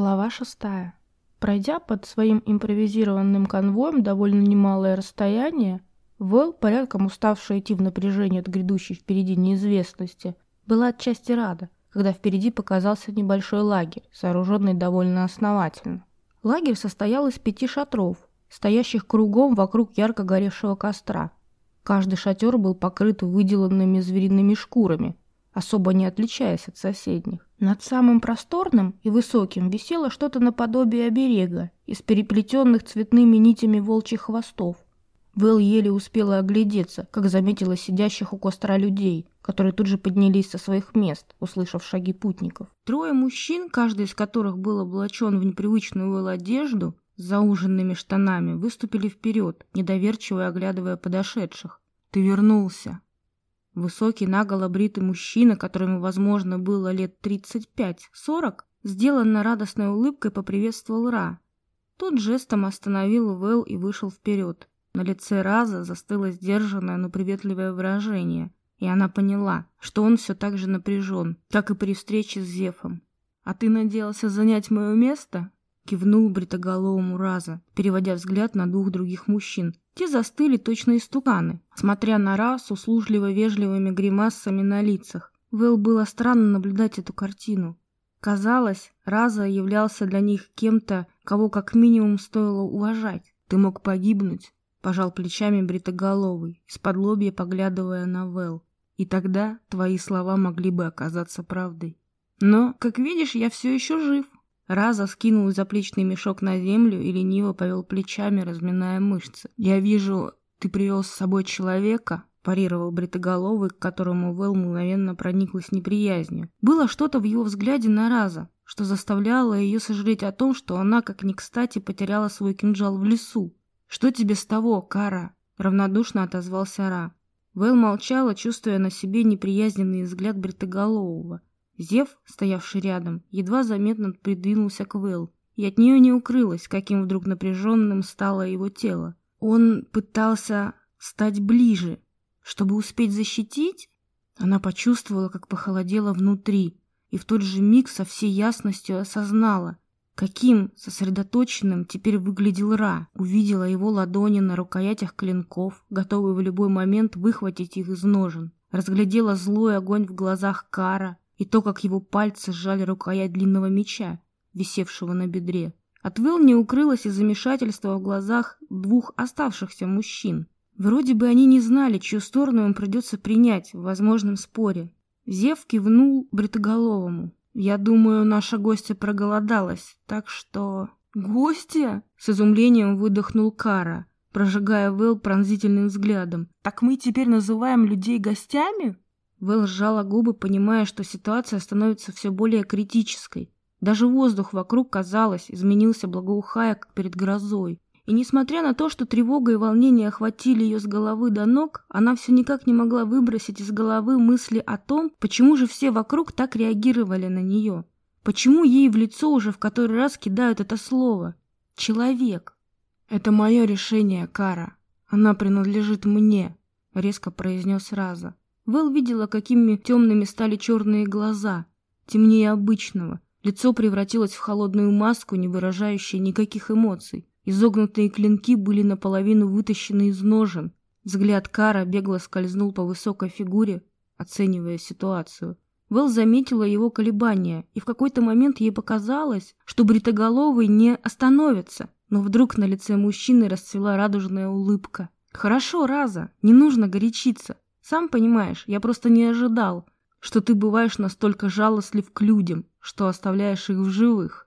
Глава шестая. Пройдя под своим импровизированным конвоем довольно немалое расстояние, Вэл, порядком уставшая идти в напряжении от грядущей впереди неизвестности, была отчасти рада, когда впереди показался небольшой лагерь, сооруженный довольно основательно. Лагерь состоял из пяти шатров, стоящих кругом вокруг ярко горевшего костра. Каждый шатер был покрыт выделанными звериными шкурами, особо не отличаясь от соседних. Над самым просторным и высоким висело что-то наподобие оберега из переплетенных цветными нитями волчьих хвостов. Вэл еле успела оглядеться, как заметила сидящих у костра людей, которые тут же поднялись со своих мест, услышав шаги путников. Трое мужчин, каждый из которых был облачен в непривычную Вэл одежду, с зауженными штанами, выступили вперед, недоверчиво оглядывая подошедших. «Ты вернулся!» Высокий, наголо бритый мужчина, которому, возможно, было лет 35-40, сделанно радостной улыбкой поприветствовал Ра. Тот жестом остановил Вэл и вышел вперед. На лице Раза застыло сдержанное, но приветливое выражение, и она поняла, что он все так же напряжен, как и при встрече с Зефом. «А ты надеялся занять мое место?» Кивнул бритоголовому Раза, переводя взгляд на двух других мужчин, те застыли точно истуканы, смотря на Ра услужливо вежливыми гримасами на лицах. Вэл было странно наблюдать эту картину. Казалось, Раза являлся для них кем-то, кого как минимум стоило уважать. «Ты мог погибнуть», — пожал плечами бритоголовый, из-под лобья поглядывая на Вэл. «И тогда твои слова могли бы оказаться правдой. Но, как видишь, я все еще жив». Раза скинул заплечный мешок на землю и лениво повел плечами, разминая мышцы. «Я вижу, ты привел с собой человека?» парировал бритоголовый, к которому Вэл мгновенно прониклась неприязнью. Было что-то в его взгляде на Раза, что заставляло ее сожалеть о том, что она, как ни кстати, потеряла свой кинжал в лесу. «Что тебе с того, Кара?» — равнодушно отозвался Ра. Вэл молчала, чувствуя на себе неприязненный взгляд бритоголового. Зев, стоявший рядом, едва заметно придвинулся к Вэл, и от нее не укрылось, каким вдруг напряженным стало его тело. Он пытался стать ближе, чтобы успеть защитить? Она почувствовала, как похолодело внутри, и в тот же миг со всей ясностью осознала, каким сосредоточенным теперь выглядел Ра. Увидела его ладони на рукоятях клинков, готовые в любой момент выхватить их из ножен. Разглядела злой огонь в глазах Кара, и то, как его пальцы сжали рукоять длинного меча, висевшего на бедре. От Вэл не укрылось и замешательство в глазах двух оставшихся мужчин. Вроде бы они не знали, чью сторону им придется принять в возможном споре. Зев кивнул бритоголовому. «Я думаю, наша гостья проголодалась, так что...» «Гостья?» — с изумлением выдохнул Кара, прожигая Вэл пронзительным взглядом. «Так мы теперь называем людей гостями?» Вэл сжала губы, понимая, что ситуация становится все более критической. Даже воздух вокруг, казалось, изменился благоухая, как перед грозой. И несмотря на то, что тревога и волнение охватили ее с головы до ног, она все никак не могла выбросить из головы мысли о том, почему же все вокруг так реагировали на нее. Почему ей в лицо уже в который раз кидают это слово? Человек. «Это мое решение, Кара. Она принадлежит мне», — резко произнес Раза. Вэл видела, какими темными стали черные глаза, темнее обычного. Лицо превратилось в холодную маску, не выражающую никаких эмоций. Изогнутые клинки были наполовину вытащены из ножен. Взгляд Кара бегло скользнул по высокой фигуре, оценивая ситуацию. Вэл заметила его колебания, и в какой-то момент ей показалось, что бритоголовый не остановится. Но вдруг на лице мужчины расцвела радужная улыбка. «Хорошо, Раза, не нужно горячиться. Сам понимаешь, я просто не ожидал, что ты бываешь настолько жалостлив к людям, что оставляешь их в живых.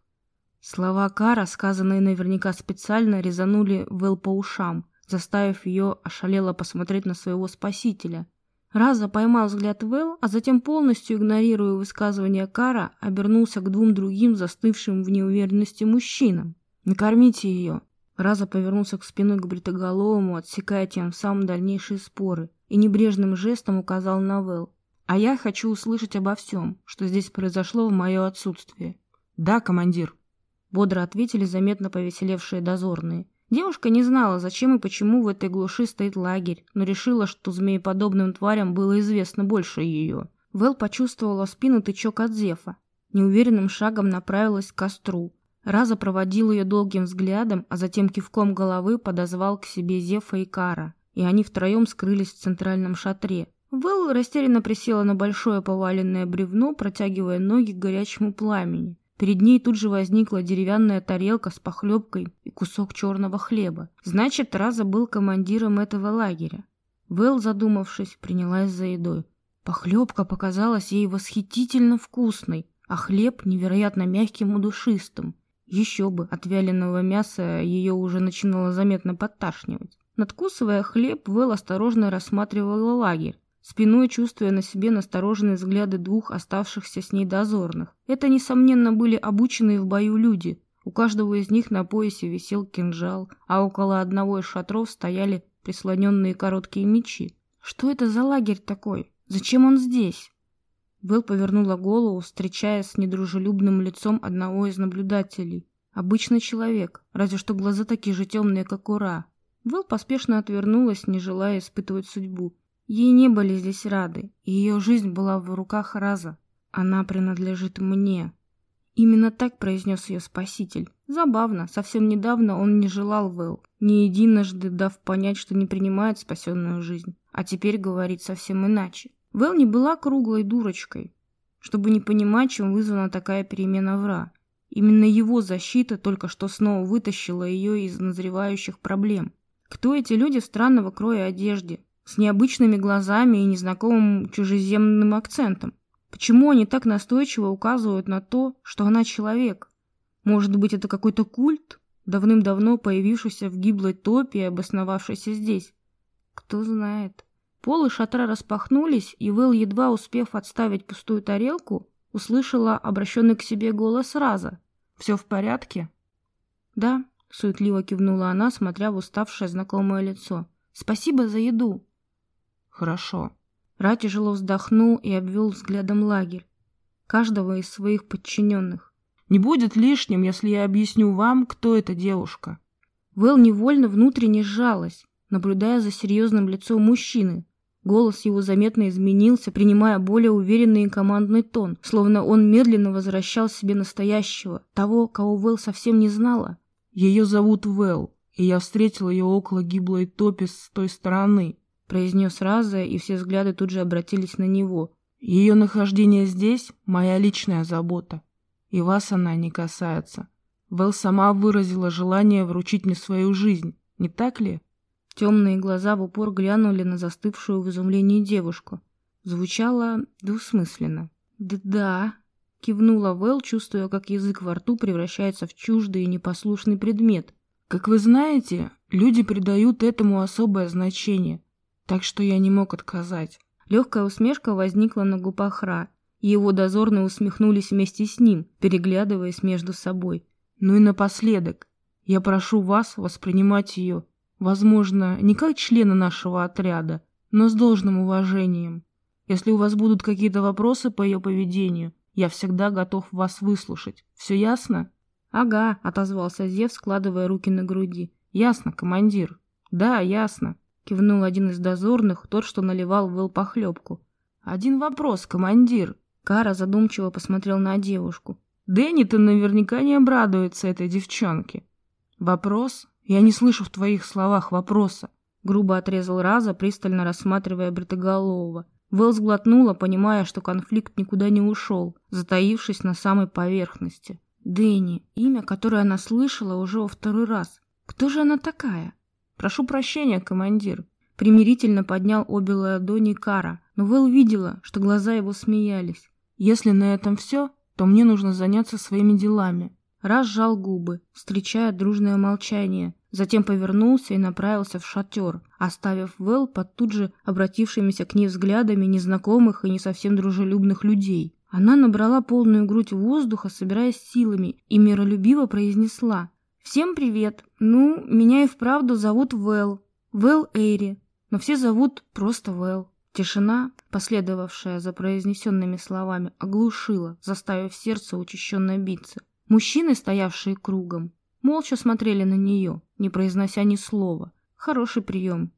Слова Кара, сказанные наверняка специально, резанули Вэл по ушам, заставив ее ошалело посмотреть на своего спасителя. Раза поймал взгляд Вэл, а затем, полностью игнорируя высказывание Кара, обернулся к двум другим застывшим в неуверенности мужчинам. «Накормите ее!» Раза повернулся к спиной к бритоголовому, отсекая тем самым дальнейшие споры и небрежным жестом указал на Вэл. «А я хочу услышать обо всем, что здесь произошло в мое отсутствие». «Да, командир», — бодро ответили заметно повеселевшие дозорные. Девушка не знала, зачем и почему в этой глуши стоит лагерь, но решила, что змееподобным тварям было известно больше ее. Вэл почувствовала в спину тычок от Зефа. Неуверенным шагом направилась к костру. Раза проводил ее долгим взглядом, а затем кивком головы подозвал к себе Зефа и Кара, и они втроем скрылись в центральном шатре. Вэл растерянно присела на большое поваленное бревно, протягивая ноги к горячему пламени. Перед ней тут же возникла деревянная тарелка с похлебкой и кусок черного хлеба. Значит, Раза был командиром этого лагеря. Вэл, задумавшись, принялась за едой. Похлебка показалась ей восхитительно вкусной, а хлеб невероятно мягким и душистым. Еще бы, от вяленого мяса ее уже начинало заметно подташнивать. Надкусывая хлеб, Вэл осторожно рассматривала лагерь, спиной чувствуя на себе настороженные взгляды двух оставшихся с ней дозорных. Это, несомненно, были обученные в бою люди. У каждого из них на поясе висел кинжал, а около одного из шатров стояли прислоненные короткие мечи. Что это за лагерь такой? Зачем он здесь? Вэл повернула голову, встречаясь с недружелюбным лицом одного из наблюдателей. Обычный человек, разве что глаза такие же темные, как у Ра. Вэл поспешно отвернулась, не желая испытывать судьбу. Ей не были здесь рады, и ее жизнь была в руках Раза. Она принадлежит мне. Именно так произнес ее спаситель. Забавно, совсем недавно он не желал Вэл, не единожды дав понять, что не принимает спасенную жизнь, а теперь говорит совсем иначе. Вэл не была круглой дурочкой, чтобы не понимать, чем вызвана такая перемена вра. Именно его защита только что снова вытащила ее из назревающих проблем. Кто эти люди в странного кроя одежде, с необычными глазами и незнакомым чужеземным акцентом? Почему они так настойчиво указывают на то, что она человек? Может быть, это какой-то культ, давным-давно появившийся в гиблой топе и обосновавшийся здесь? Кто знает. Полы шатра распахнулись, и Вэл, едва успев отставить пустую тарелку, услышала обращенный к себе голос Раза. «Все в порядке?» «Да», — суетливо кивнула она, смотря в уставшее знакомое лицо. «Спасибо за еду». «Хорошо». Ра тяжело вздохнул и обвел взглядом лагерь, каждого из своих подчиненных. «Не будет лишним, если я объясню вам, кто эта девушка». Вэл невольно внутренне сжалась, наблюдая за серьезным лицом мужчины, Голос его заметно изменился, принимая более уверенный и командный тон, словно он медленно возвращал себе настоящего, того, кого Вэл совсем не знала. «Ее зовут Вэл, и я встретил ее около гиблой топи с той стороны», произнес Раза, и все взгляды тут же обратились на него. «Ее нахождение здесь — моя личная забота, и вас она не касается. Вэл сама выразила желание вручить мне свою жизнь, не так ли?» Темные глаза в упор глянули на застывшую в изумлении девушку. Звучало двусмысленно. «Да-да», — кивнула Вэл, чувствуя, как язык во рту превращается в чуждый и непослушный предмет. «Как вы знаете, люди придают этому особое значение, так что я не мог отказать». Легкая усмешка возникла на губах Ра, и его дозорные усмехнулись вместе с ним, переглядываясь между собой. «Ну и напоследок, я прошу вас воспринимать ее Возможно, не как члена нашего отряда, но с должным уважением. Если у вас будут какие-то вопросы по ее поведению, я всегда готов вас выслушать. Все ясно? Ага, отозвался Зев, складывая руки на груди. Ясно, командир. Да, ясно. Кивнул один из дозорных, тот, что наливал Вэл похлебку. Один вопрос, командир. Кара задумчиво посмотрел на девушку. Дэнни-то наверняка не обрадуется этой девчонке. Вопрос я не слышу в твоих словах вопроса. Грубо отрезал Раза, пристально рассматривая Бритоголового. Вэл сглотнула, понимая, что конфликт никуда не ушел, затаившись на самой поверхности. Дэнни, имя, которое она слышала уже во второй раз. Кто же она такая? Прошу прощения, командир. Примирительно поднял обе ладони Кара, но Вэл видела, что глаза его смеялись. Если на этом все, то мне нужно заняться своими делами. Раз сжал губы, встречая дружное молчание, затем повернулся и направился в шатер, оставив Вэл под тут же обратившимися к ней взглядами незнакомых и не совсем дружелюбных людей. Она набрала полную грудь воздуха, собираясь силами, и миролюбиво произнесла «Всем привет! Ну, меня и вправду зовут Вэл, Вэл Эйри, но все зовут просто Вэл». Тишина, последовавшая за произнесенными словами, оглушила, заставив сердце учащенно биться. Мужчины, стоявшие кругом, молча смотрели на нее, не произнося ни слова. Хороший прием.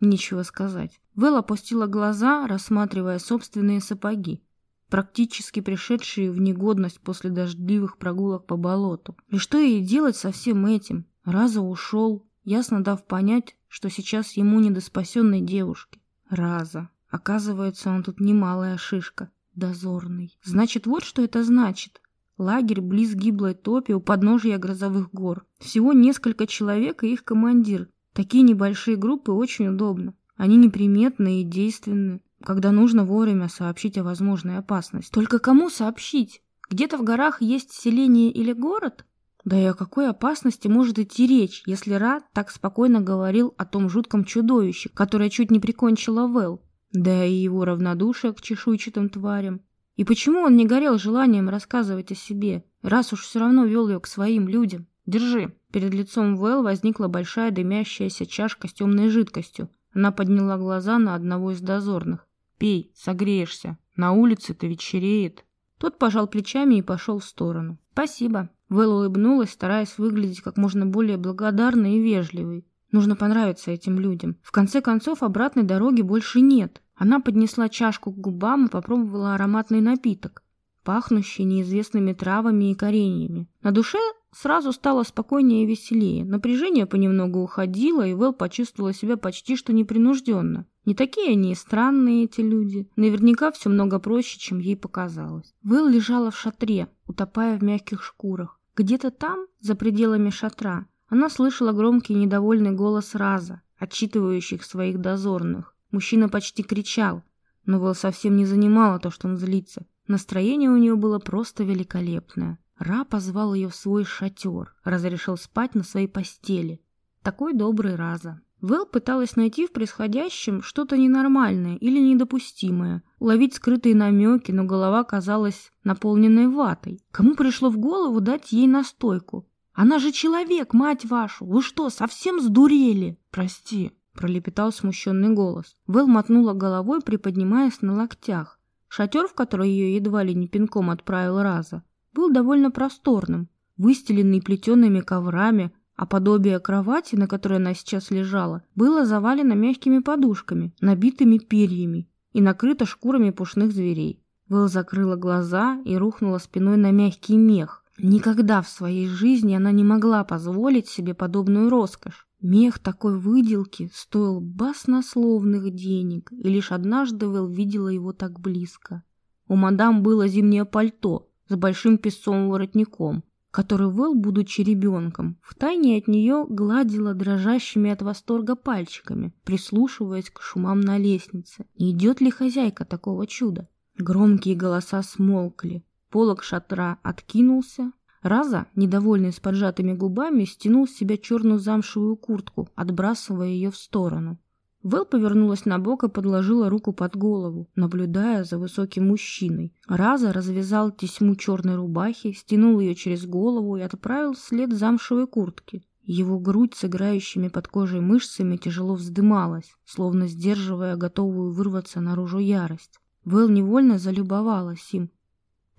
Нечего сказать. Вэл опустила глаза, рассматривая собственные сапоги. практически пришедшие в негодность после дождливых прогулок по болоту. И что ей делать со всем этим? Раза ушел, ясно дав понять, что сейчас ему не до спасенной девушки. Раза. Оказывается, он тут немалая шишка. Дозорный. Значит, вот что это значит. Лагерь близ гиблой топи у подножия грозовых гор. Всего несколько человек и их командир. Такие небольшие группы очень удобно. Они неприметные и действенны когда нужно вовремя сообщить о возможной опасности. Только кому сообщить? Где-то в горах есть селение или город? Да и о какой опасности может идти речь, если Ра так спокойно говорил о том жутком чудовище, которое чуть не прикончило Вэл, да и его равнодушие к чешуйчатым тварям. И почему он не горел желанием рассказывать о себе, раз уж все равно вел ее к своим людям? Держи. Перед лицом Вэл возникла большая дымящаяся чашка с темной жидкостью. Она подняла глаза на одного из дозорных. Пей, согреешься. На улице-то вечереет. Тот пожал плечами и пошел в сторону. Спасибо. Вэл улыбнулась, стараясь выглядеть как можно более благодарной и вежливой. Нужно понравиться этим людям. В конце концов, обратной дороги больше нет. Она поднесла чашку к губам и попробовала ароматный напиток, пахнущий неизвестными травами и кореньями. На душе Сразу стало спокойнее и веселее. Напряжение понемногу уходило, и Вэл почувствовала себя почти что непринужденно. Не такие они и странные, эти люди. Наверняка все много проще, чем ей показалось. Вэл лежала в шатре, утопая в мягких шкурах. Где-то там, за пределами шатра, она слышала громкий недовольный голос Раза, отчитывающих своих дозорных. Мужчина почти кричал, но Вэл совсем не занимало то, что он злится. Настроение у нее было просто великолепное. Ра позвал ее в свой шатер, разрешил спать на своей постели. Такой добрый Раза. Вэл пыталась найти в происходящем что-то ненормальное или недопустимое, уловить скрытые намеки, но голова казалась наполненной ватой. Кому пришло в голову дать ей настойку? Она же человек, мать вашу! Вы что, совсем сдурели? Прости, пролепетал смущенный голос. Вэл мотнула головой, приподнимаясь на локтях. Шатер, в который ее едва ли не пинком отправил Раза, был довольно просторным, выстеленный плетеными коврами, а подобие кровати, на которой она сейчас лежала, было завалено мягкими подушками, набитыми перьями и накрыто шкурами пушных зверей. Вэл закрыла глаза и рухнула спиной на мягкий мех. Никогда в своей жизни она не могла позволить себе подобную роскошь. Мех такой выделки стоил баснословных денег, и лишь однажды Вэл видела его так близко. У мадам было зимнее пальто, с большим песцовым воротником, который Вэл, будучи ребенком, втайне от нее гладила дрожащими от восторга пальчиками, прислушиваясь к шумам на лестнице. Не идет ли хозяйка такого чуда? Громкие голоса смолкли. Полок шатра откинулся. Раза, недовольный с поджатыми губами, стянул с себя черную замшевую куртку, отбрасывая ее в сторону. Вэл повернулась на бок и подложила руку под голову, наблюдая за высоким мужчиной. Раза развязал тесьму черной рубахи, стянул ее через голову и отправил вслед замшевой куртки. Его грудь с играющими под кожей мышцами тяжело вздымалась, словно сдерживая готовую вырваться наружу ярость. Вэл невольно залюбовалась им,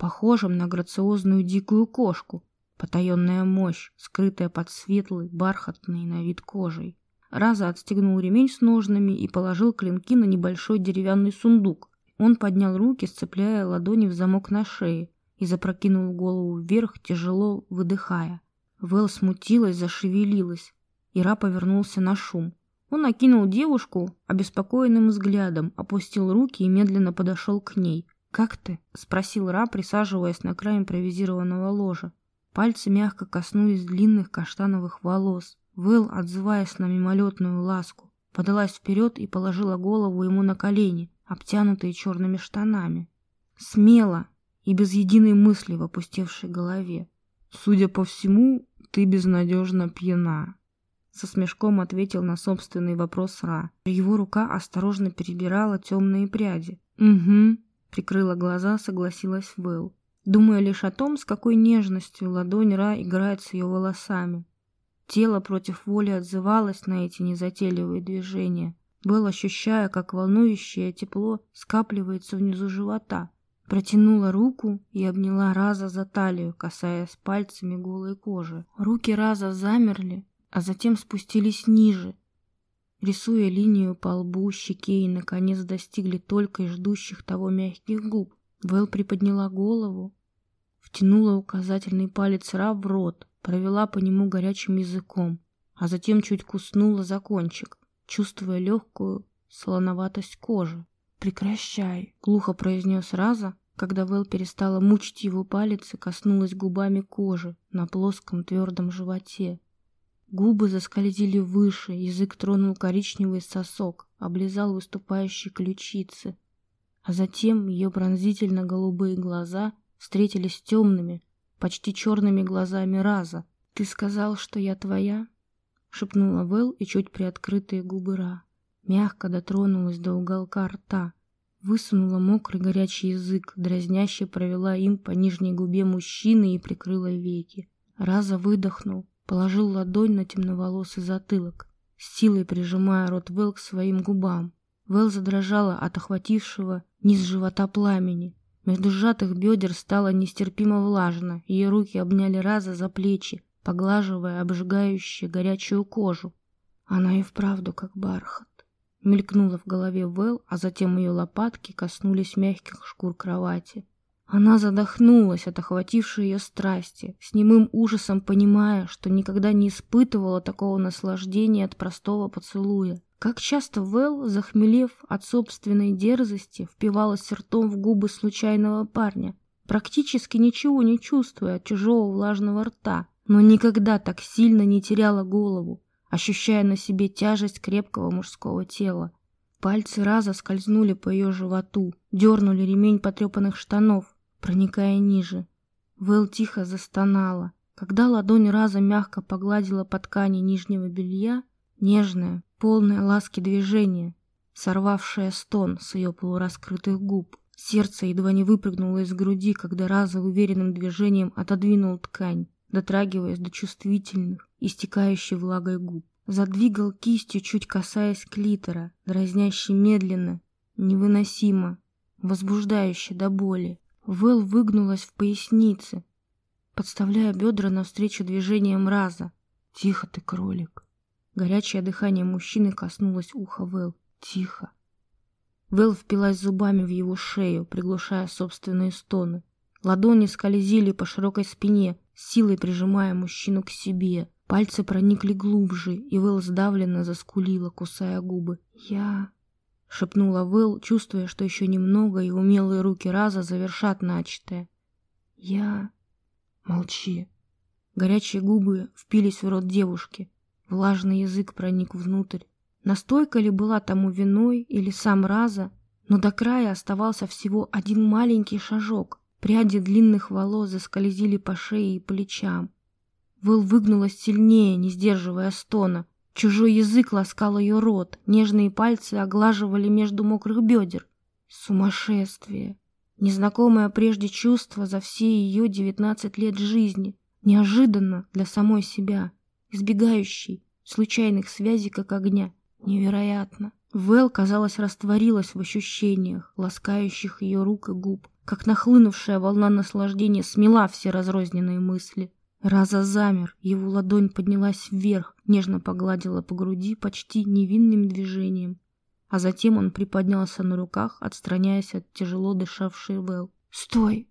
похожим на грациозную дикую кошку, потаенная мощь, скрытая под светлой, бархатной на вид кожей. Раза отстегнул ремень с ножнами и положил клинки на небольшой деревянный сундук. Он поднял руки, сцепляя ладони в замок на шее, и запрокинул голову вверх, тяжело выдыхая. Вэл смутилась, зашевелилась. Ира повернулся на шум. Он окинул девушку обеспокоенным взглядом, опустил руки и медленно подошел к ней. «Как ты?» — спросил Ра, присаживаясь на край импровизированного ложа. Пальцы мягко коснулись длинных каштановых волос. Вэл, отзываясь на мимолетную ласку, подалась вперед и положила голову ему на колени, обтянутые черными штанами. Смело и без единой мысли в опустевшей голове. «Судя по всему, ты безнадежно пьяна», — со смешком ответил на собственный вопрос Ра. Его рука осторожно перебирала темные пряди. «Угу», — прикрыла глаза, согласилась Вэл, думая лишь о том, с какой нежностью ладонь Ра играет с ее волосами. Тело против воли отзывалось на эти незатейливые движения. Был ощущая, как волнующее тепло скапливается внизу живота. Протянула руку и обняла Раза за талию, касаясь пальцами голой кожи. Руки Раза замерли, а затем спустились ниже, рисуя линию по лбу, щеке и, наконец, достигли только и ждущих того мягких губ. Вэл приподняла голову, втянула указательный палец Ра в рот, провела по нему горячим языком, а затем чуть куснула за кончик, чувствуя легкую солоноватость кожи. «Прекращай!» — глухо произнес Раза, когда Вэл перестала мучить его палец и коснулась губами кожи на плоском твердом животе. Губы заскользили выше, язык тронул коричневый сосок, облизал выступающие ключицы, а затем ее пронзительно-голубые глаза встретились с темными, почти черными глазами Раза. «Ты сказал, что я твоя?» — шепнула Вэл и чуть приоткрытые губы Ра. Мягко дотронулась до уголка рта, высунула мокрый горячий язык, дразняще провела им по нижней губе мужчины и прикрыла веки. Раза выдохнул, положил ладонь на темноволосый затылок, с силой прижимая рот Вэл к своим губам. Вэл задрожала от охватившего низ живота пламени. Между сжатых бедер стало нестерпимо влажно, ее руки обняли Раза за плечи, поглаживая обжигающую горячую кожу. Она и вправду как бархат. Мелькнула в голове Вэл, а затем ее лопатки коснулись мягких шкур кровати. Она задохнулась от охватившей ее страсти, с немым ужасом понимая, что никогда не испытывала такого наслаждения от простого поцелуя. Как часто Вэл, захмелев от собственной дерзости, впивалась ртом в губы случайного парня, практически ничего не чувствуя от чужого влажного рта, но никогда так сильно не теряла голову, ощущая на себе тяжесть крепкого мужского тела. Пальцы раза скользнули по ее животу, дернули ремень потрепанных штанов, проникая ниже. Вэл тихо застонала. Когда ладонь раза мягко погладила по ткани нижнего белья, нежное, полное ласки движение, сорвавшее стон с ее полураскрытых губ. Сердце едва не выпрыгнуло из груди, когда раза уверенным движением отодвинул ткань, дотрагиваясь до чувствительных, истекающей влагой губ. Задвигал кистью, чуть касаясь клитора, дразняще медленно, невыносимо, возбуждающе до боли. Вэл выгнулась в пояснице, подставляя бедра навстречу движениям раза. «Тихо ты, кролик!» Горячее дыхание мужчины коснулось уха Вэл. «Тихо!» Вэл впилась зубами в его шею, приглушая собственные стоны. Ладони скользили по широкой спине, силой прижимая мужчину к себе. Пальцы проникли глубже, и Вэл сдавленно заскулила, кусая губы. «Я...» — шепнула Вэл, чувствуя, что еще немного, и умелые руки Раза завершат начатое. «Я...» «Молчи». Горячие губы впились в рот девушки. Влажный язык проник внутрь. Настойка ли была тому виной или сам Раза, но до края оставался всего один маленький шажок. Пряди длинных волос заскользили по шее и плечам. Вэл выгнулась сильнее, не сдерживая стона. Чужой язык ласкал ее рот, нежные пальцы оглаживали между мокрых бедер. Сумасшествие! Незнакомое прежде чувство за все ее девятнадцать лет жизни. Неожиданно для самой себя, избегающей случайных связей, как огня. Невероятно. Вэл, казалось, растворилась в ощущениях, ласкающих ее рук и губ, как нахлынувшая волна наслаждения смела все разрозненные мысли. Раза замер, его ладонь поднялась вверх, нежно погладила по груди почти невинным движением. А затем он приподнялся на руках, отстраняясь от тяжело дышавшей Вэл. «Стой!»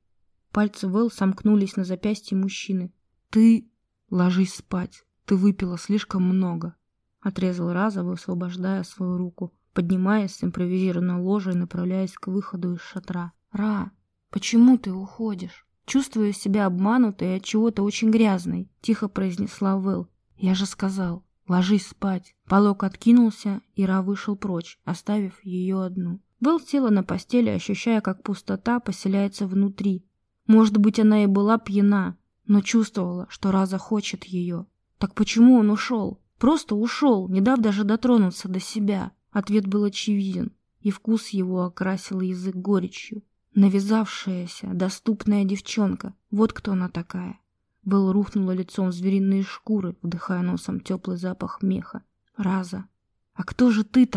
Пальцы Вэл сомкнулись на запястье мужчины. «Ты ложись спать. Ты выпила слишком много». Отрезал Раза, высвобождая свою руку, поднимаясь с импровизированного ложа и направляясь к выходу из шатра. «Ра, почему ты уходишь?» Чувствую себя обманутой и от чего-то очень грязной, тихо произнесла Вэл. Я же сказал, ложись спать. Полок откинулся, и Ра вышел прочь, оставив ее одну. Вэл села на постели, ощущая, как пустота поселяется внутри. Может быть, она и была пьяна, но чувствовала, что Раза хочет ее. Так почему он ушел? Просто ушел, не дав даже дотронуться до себя. Ответ был очевиден, и вкус его окрасил язык горечью. Навязавшаяся, доступная девчонка. Вот кто она такая. Белл рухнула лицом в звериные шкуры, вдыхая носом теплый запах меха. Раза. А кто же ты